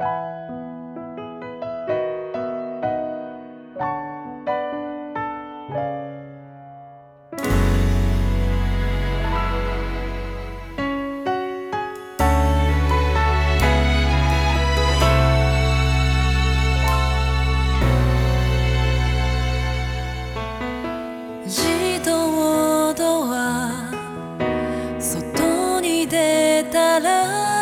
自動ドア外に出たら